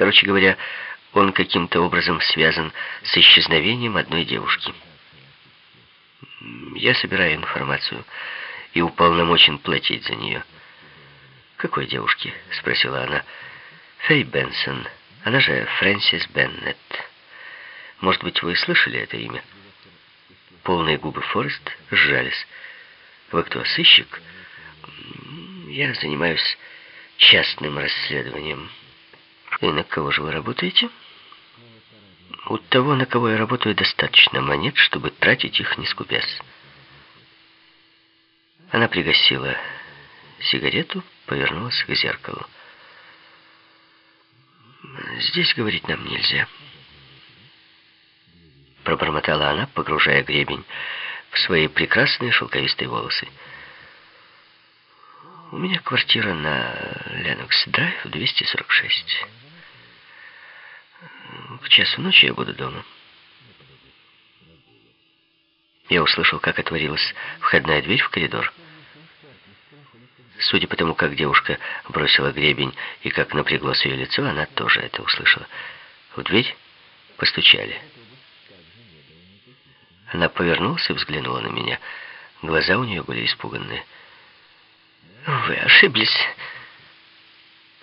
Короче говоря, он каким-то образом связан с исчезновением одной девушки. Я собираю информацию и уполномочен платить за нее. «Какой девушки?» — спросила она. «Фэй Бенсон. Она же Фрэнсис Беннет. Может быть, вы слышали это имя?» Полные губы Форест сжались. «Вы кто, сыщик?» «Я занимаюсь частным расследованием». «И на кого же вы работаете?» «У того, на кого я работаю, достаточно монет, чтобы тратить их, не скупясь». Она пригасила сигарету, повернулась к зеркалу. «Здесь говорить нам нельзя». Пробормотала она, погружая гребень в свои прекрасные шелковистые волосы. «У меня квартира на Ленокс-драйв, 246. К часу ночи я буду дома». Я услышал, как отворилась входная дверь в коридор. Судя по тому, как девушка бросила гребень и как напряглось ее лицо, она тоже это услышала. В дверь постучали. Она повернулась и взглянула на меня. Глаза у нее были испуганные. «Вы ошиблись.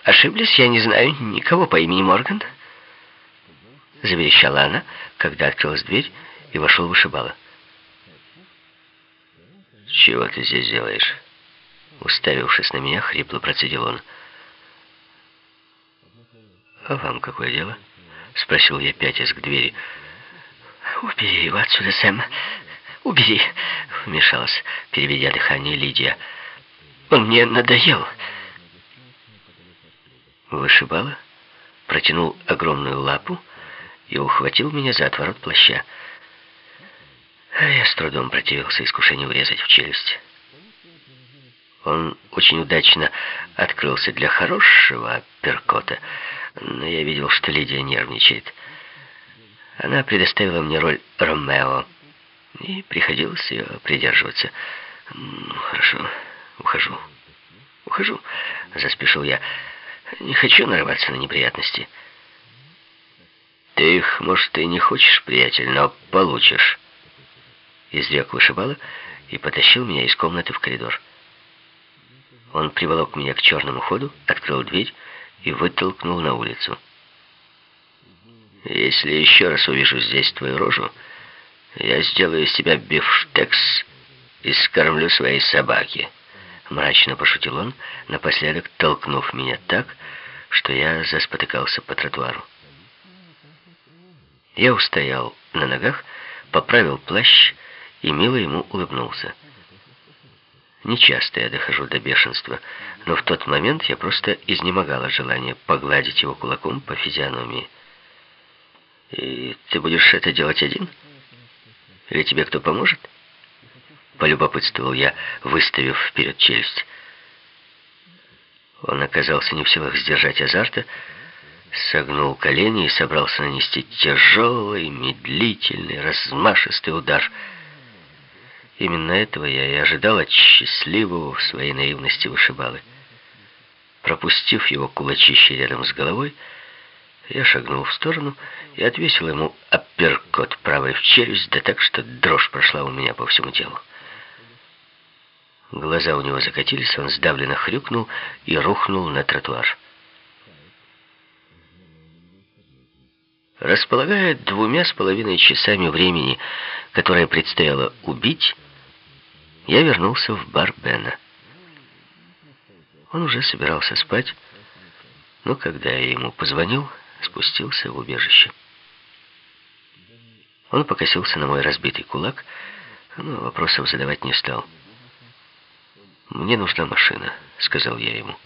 Ошиблись? Я не знаю никого по имени Морган». Заверещала она, когда открылась дверь и вошел вышибала. «Чего ты здесь делаешь?» Уставившись на меня, хрипло процедил он. «А вам какое дело?» Спросил я, пятясь к двери. «Убери его отсюда, Сэм. Убери!» Вмешалась, переведя дыхание Лидия. «Он мне надоел!» Вышибала, протянул огромную лапу и ухватил меня за отворот плаща. Я с трудом противился искушению врезать в челюсть. Он очень удачно открылся для хорошего перкота, но я видел, что Лидия нервничает. Она предоставила мне роль Ромео, и приходилось ее придерживаться. «Ну, хорошо, ухожу, ухожу», — заспешил я. «Не хочу нарываться на неприятности». «Ты их, может, и не хочешь, приятель, но получишь». Изрек вышибала и потащил меня из комнаты в коридор. Он приволок меня к черному ходу, открыл дверь и вытолкнул на улицу. Если еще раз увижу здесь твою рожу, я сделаю из тебя бифштекс и скормлю своей собаке. Мрачно пошутил он, напоследок толкнув меня так, что я заспотыкался по тротуару. Я устоял на ногах, поправил плащ и мило ему улыбнулся. Нечасто я дохожу до бешенства, но в тот момент я просто изнемогал от желания погладить его кулаком по физиономии. И ты будешь это делать один? Или тебе кто поможет? Полюбопытствовал я, выставив вперед челюсть. Он оказался не в силах сдержать азарта, согнул колени и собрался нанести тяжелый, медлительный, размашистый удар. Именно этого я и ожидал от счастливого в своей наивности вышибалы. Пропустив его кулачище рядом с головой, я шагнул в сторону и отвесил ему апперкот правой в челюсть, да так, что дрожь прошла у меня по всему телу. Глаза у него закатились, он сдавленно хрюкнул и рухнул на тротуар. Располагая двумя с половиной часами времени, которое предстояло убить, я вернулся в бар Бена. Он уже собирался спать, но когда я ему позвонил, спустился в убежище. Он покосился на мой разбитый кулак, но вопросов задавать не стал. «Мне нужна машина», — сказал я ему.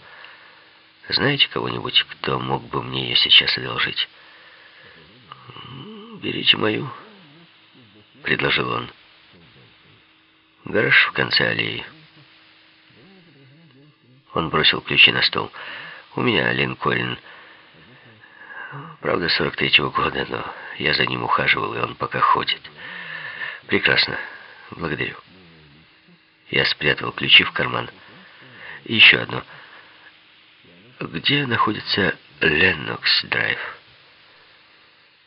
«Знаете кого-нибудь, кто мог бы мне ее сейчас одолжить?» «Берите мою», — предложил он. «Гараж в конце аллеи». Он бросил ключи на стол. «У меня Линкольн Правда, 43-го года, но я за ним ухаживал, и он пока ходит. Прекрасно. Благодарю. Я спрятал ключи в карман. И еще одно. Где находится Леннокс-драйв.